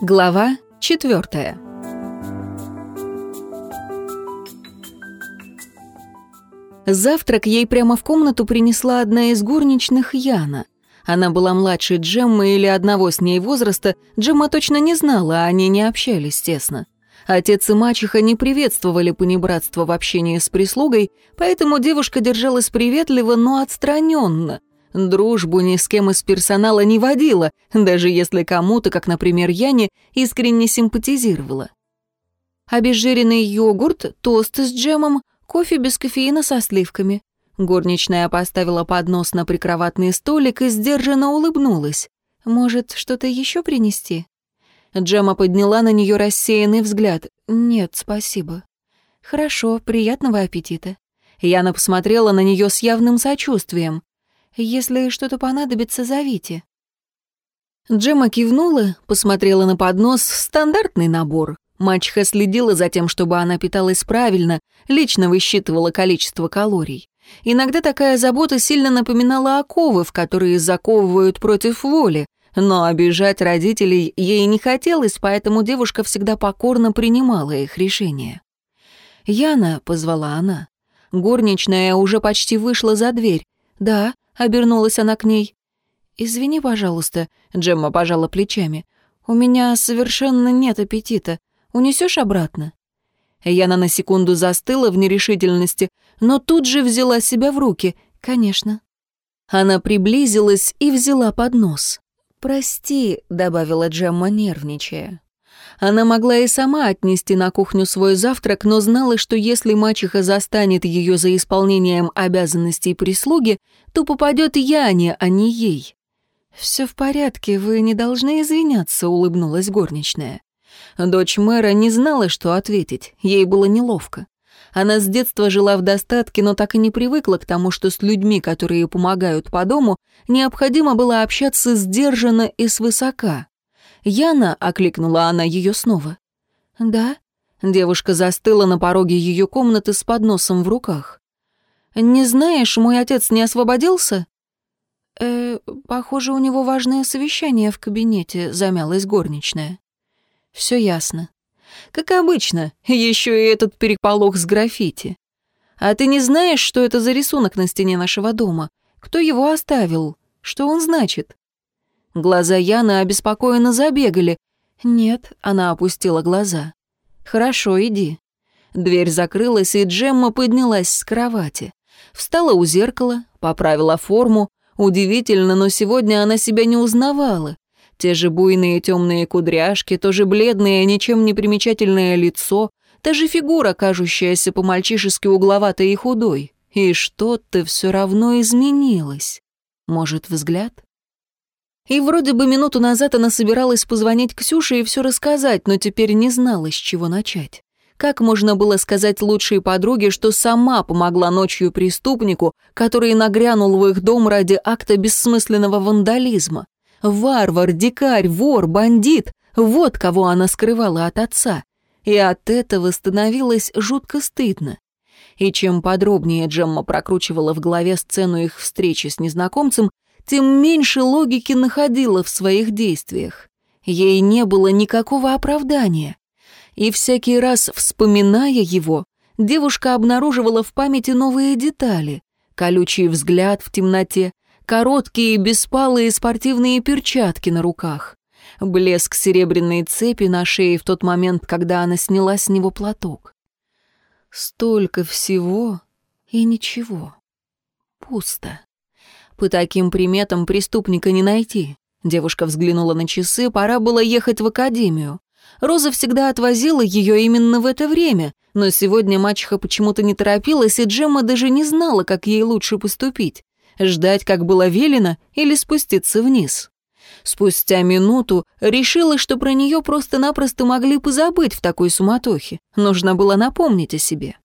Глава четвертая. Завтрак ей прямо в комнату принесла одна из горничных Яна. Она была младше Джеммы или одного с ней возраста, Джемма точно не знала, они не общались тесно. Отец и мачеха не приветствовали понебратство в общении с прислугой, поэтому девушка держалась приветливо, но отстраненно. Дружбу ни с кем из персонала не водила, даже если кому-то, как, например, Яне, искренне симпатизировала. Обезжиренный йогурт, тост с джемом, кофе без кофеина со сливками. Горничная поставила поднос на прикроватный столик и сдержанно улыбнулась. «Может, что-то еще принести?» Джема подняла на нее рассеянный взгляд. «Нет, спасибо». «Хорошо, приятного аппетита». Яна посмотрела на нее с явным сочувствием. «Если что-то понадобится, зовите». Джема кивнула, посмотрела на поднос, стандартный набор. Мачеха следила за тем, чтобы она питалась правильно, лично высчитывала количество калорий. Иногда такая забота сильно напоминала оковы, в которые заковывают против воли, но обижать родителей ей не хотелось, поэтому девушка всегда покорно принимала их решения. «Яна», — позвала она. Горничная уже почти вышла за дверь. «Да», — обернулась она к ней. «Извини, пожалуйста», — Джемма пожала плечами. «У меня совершенно нет аппетита. Унесешь обратно?» Яна на секунду застыла в нерешительности, но тут же взяла себя в руки. «Конечно». Она приблизилась и взяла поднос. «Прости», — добавила Джемма, нервничая. Она могла и сама отнести на кухню свой завтрак, но знала, что если мачеха застанет ее за исполнением обязанностей прислуги, то попадет Яне, а не ей. «Все в порядке, вы не должны извиняться», — улыбнулась горничная. Дочь мэра не знала, что ответить, ей было неловко. Она с детства жила в достатке, но так и не привыкла к тому, что с людьми, которые помогают по дому, необходимо было общаться сдержанно и свысока. «Яна», — окликнула она ее снова. «Да?» Девушка застыла на пороге ее комнаты с подносом в руках. «Не знаешь, мой отец не освободился?» «Э, похоже, у него важное совещание в кабинете», — замялась горничная. Все ясно. Как обычно, еще и этот переполох с граффити. А ты не знаешь, что это за рисунок на стене нашего дома? Кто его оставил? Что он значит?» Глаза Яны обеспокоенно забегали. «Нет», — она опустила глаза. «Хорошо, иди». Дверь закрылась, и Джемма поднялась с кровати. Встала у зеркала, поправила форму. Удивительно, но сегодня она себя не узнавала. Те же буйные темные кудряшки, то же бледное, ничем не примечательное лицо, та же фигура, кажущаяся по-мальчишески угловатой и худой. И что-то все равно изменилось. Может, взгляд? И вроде бы минуту назад она собиралась позвонить Ксюше и все рассказать, но теперь не знала, с чего начать. Как можно было сказать лучшей подруге, что сама помогла ночью преступнику, который нагрянул в их дом ради акта бессмысленного вандализма? Варвар, дикарь, вор, бандит — вот кого она скрывала от отца. И от этого становилось жутко стыдно. И чем подробнее Джемма прокручивала в голове сцену их встречи с незнакомцем, тем меньше логики находила в своих действиях. Ей не было никакого оправдания. И всякий раз, вспоминая его, девушка обнаруживала в памяти новые детали. Колючий взгляд в темноте, короткие беспалые спортивные перчатки на руках, блеск серебряной цепи на шее в тот момент, когда она сняла с него платок. Столько всего и ничего. Пусто. По таким приметам преступника не найти. Девушка взглянула на часы, пора было ехать в академию. Роза всегда отвозила ее именно в это время, но сегодня мачеха почему-то не торопилась, и Джемма даже не знала, как ей лучше поступить. Ждать, как было велено, или спуститься вниз. Спустя минуту решила, что про нее просто-напросто могли позабыть в такой суматохе. Нужно было напомнить о себе.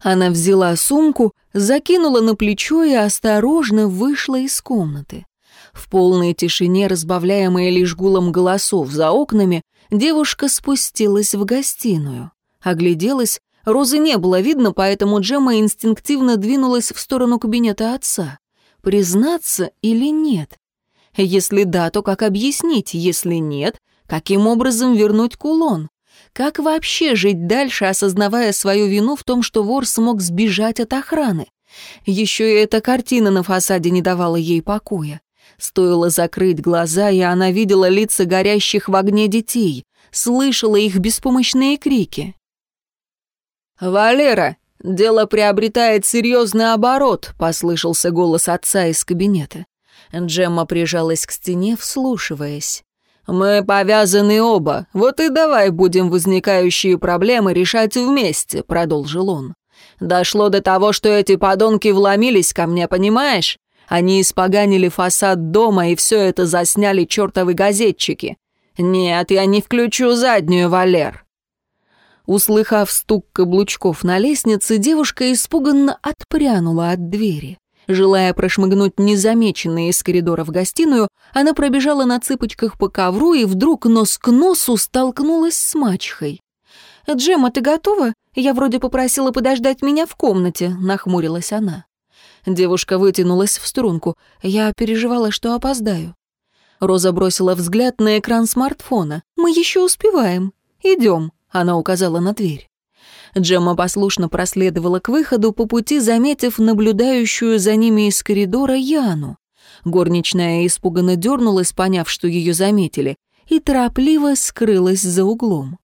Она взяла сумку, закинула на плечо и осторожно вышла из комнаты. В полной тишине, разбавляемой лишь гулом голосов за окнами, девушка спустилась в гостиную. Огляделась, Розы не было видно, поэтому Джема инстинктивно двинулась в сторону кабинета отца признаться или нет. Если да, то как объяснить? Если нет, каким образом вернуть кулон? Как вообще жить дальше, осознавая свою вину в том, что вор смог сбежать от охраны? Еще и эта картина на фасаде не давала ей покоя. Стоило закрыть глаза, и она видела лица горящих в огне детей, слышала их беспомощные крики. «Валера, дело приобретает серьезный оборот», — послышался голос отца из кабинета. Джемма прижалась к стене, вслушиваясь. «Мы повязаны оба, вот и давай будем возникающие проблемы решать вместе», — продолжил он. «Дошло до того, что эти подонки вломились ко мне, понимаешь? Они испоганили фасад дома и все это засняли чертовы газетчики. Нет, я не включу заднюю, Валер. Услыхав стук каблучков на лестнице, девушка испуганно отпрянула от двери. Желая прошмыгнуть незамеченной из коридора в гостиную, она пробежала на цыпочках по ковру и вдруг нос к носу столкнулась с мачехой. «Джема, ты готова? Я вроде попросила подождать меня в комнате», — нахмурилась она. Девушка вытянулась в струнку. Я переживала, что опоздаю. Роза бросила взгляд на экран смартфона. «Мы еще успеваем. Идем», — она указала на дверь. Джемма послушно проследовала к выходу, по пути заметив наблюдающую за ними из коридора Яну. Горничная испуганно дернулась, поняв, что ее заметили, и торопливо скрылась за углом.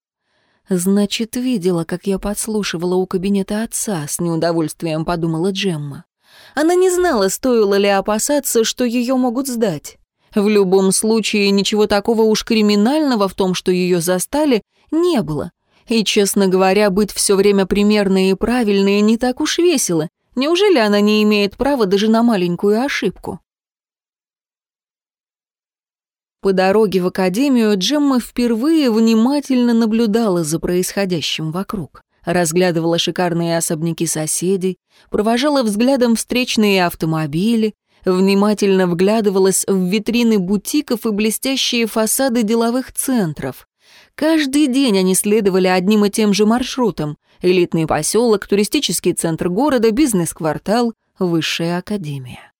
«Значит, видела, как я подслушивала у кабинета отца», — с неудовольствием подумала Джемма. Она не знала, стоило ли опасаться, что ее могут сдать. В любом случае, ничего такого уж криминального в том, что ее застали, не было. И, честно говоря, быть все время примерной и правильной не так уж весело. Неужели она не имеет права даже на маленькую ошибку? По дороге в академию Джемма впервые внимательно наблюдала за происходящим вокруг разглядывала шикарные особняки соседей, провожала взглядом встречные автомобили, внимательно вглядывалась в витрины бутиков и блестящие фасады деловых центров. Каждый день они следовали одним и тем же маршрутом. Элитный поселок, туристический центр города, бизнес-квартал, высшая академия.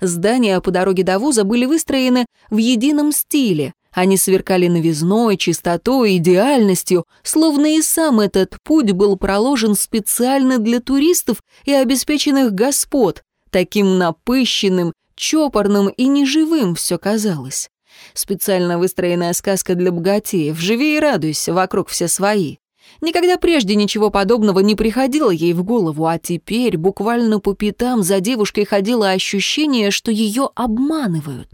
Здания по дороге до вуза были выстроены в едином стиле, они сверкали новизной, чистотой, идеальностью, словно и сам этот путь был проложен специально для туристов и обеспеченных господ. Таким напыщенным, чопорным и неживым все казалось. Специально выстроенная сказка для богатеев. Живи и радуйся, вокруг все свои. Никогда прежде ничего подобного не приходило ей в голову, а теперь буквально по пятам за девушкой ходило ощущение, что ее обманывают.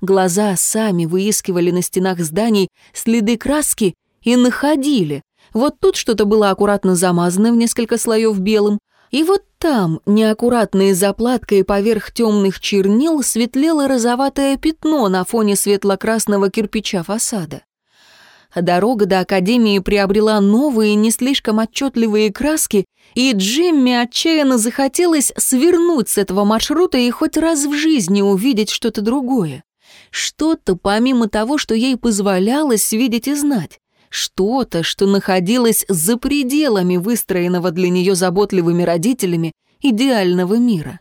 Глаза сами выискивали на стенах зданий следы краски и находили. Вот тут что-то было аккуратно замазано в несколько слоев белым, и вот там, неаккуратной заплаткой поверх темных чернил, светлело розоватое пятно на фоне светло-красного кирпича фасада. Дорога до Академии приобрела новые, не слишком отчетливые краски, и Джимми отчаянно захотелось свернуть с этого маршрута и хоть раз в жизни увидеть что-то другое. Что-то, помимо того, что ей позволялось видеть и знать. Что-то, что находилось за пределами выстроенного для нее заботливыми родителями идеального мира.